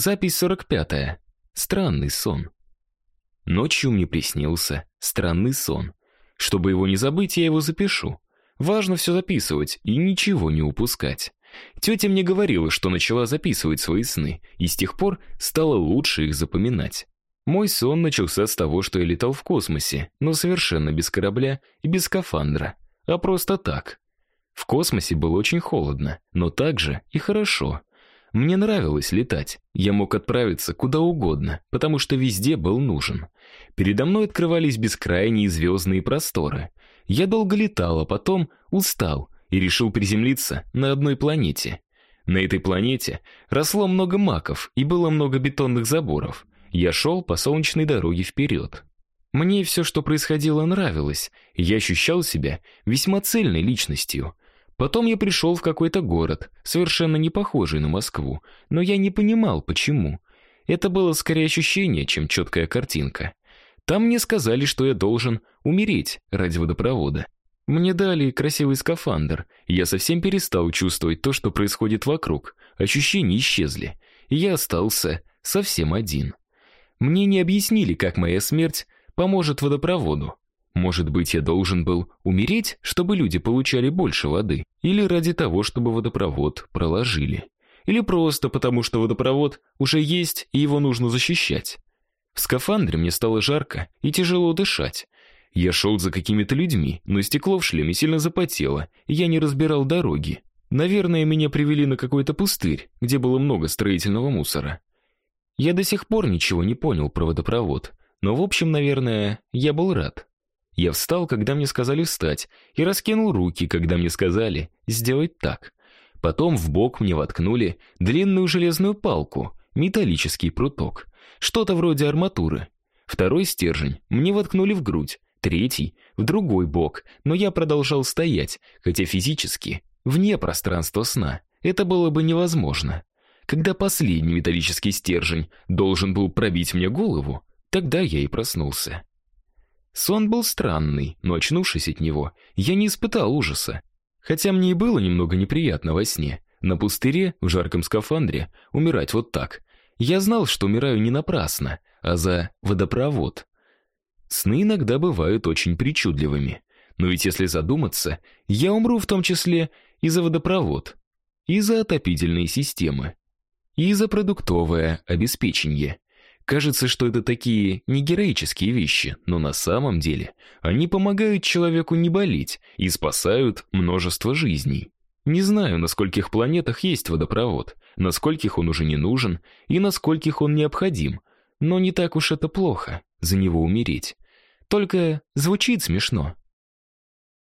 Запись 45. -я. Странный сон. Ночью мне приснился странный сон. Чтобы его не забыть, я его запишу. Важно все записывать и ничего не упускать. Тетя мне говорила, что начала записывать свои сны, и с тех пор стало лучше их запоминать. Мой сон начался с того, что я летал в космосе, но совершенно без корабля и без скафандра, а просто так. В космосе было очень холодно, но также и хорошо. Мне нравилось летать. Я мог отправиться куда угодно, потому что везде был нужен. Передо мной открывались бескрайние звездные просторы. Я долго летал, а потом устал и решил приземлиться на одной планете. На этой планете росло много маков и было много бетонных заборов. Я шел по солнечной дороге вперед. Мне все, что происходило, нравилось, я ощущал себя весьма цельной личностью. Потом я пришел в какой-то город, совершенно не похожий на Москву, но я не понимал, почему. Это было скорее ощущение, чем четкая картинка. Там мне сказали, что я должен умереть ради водопровода. Мне дали красивый скафандр, я совсем перестал чувствовать то, что происходит вокруг. Ощущения исчезли, и я остался совсем один. Мне не объяснили, как моя смерть поможет водопроводу. Может быть, я должен был умереть, чтобы люди получали больше воды, или ради того, чтобы водопровод проложили, или просто потому, что водопровод уже есть и его нужно защищать. В скафандре мне стало жарко и тяжело дышать. Я шел за какими-то людьми, но стекло в шлеме сильно запотело, и я не разбирал дороги. Наверное, меня привели на какой-то пустырь, где было много строительного мусора. Я до сих пор ничего не понял про водопровод, но в общем, наверное, я был рад. Я встал, когда мне сказали встать, и раскинул руки, когда мне сказали сделать так. Потом в бок мне воткнули длинную железную палку, металлический пруток, что-то вроде арматуры. Второй стержень мне воткнули в грудь, третий в другой бок, но я продолжал стоять, хотя физически вне пространства сна. Это было бы невозможно. Когда последний металлический стержень должен был пробить мне голову, тогда я и проснулся. Сон был странный, но очнувшись от него, я не испытал ужаса. Хотя мне и было немного неприятно во сне. На пустыре, в жарком скафандре, умирать вот так. Я знал, что умираю не напрасно, а за водопровод. Сны иногда бывают очень причудливыми. Но ведь если задуматься, я умру в том числе и за водопровод, и за отопительные системы, и за продуктовое обеспечение. Кажется, что это такие не героические вещи, но на самом деле они помогают человеку не болеть и спасают множество жизней. Не знаю, на скольких планетах есть водопровод, на скольких он уже не нужен и на скольких он необходим, но не так уж это плохо за него умереть. Только звучит смешно.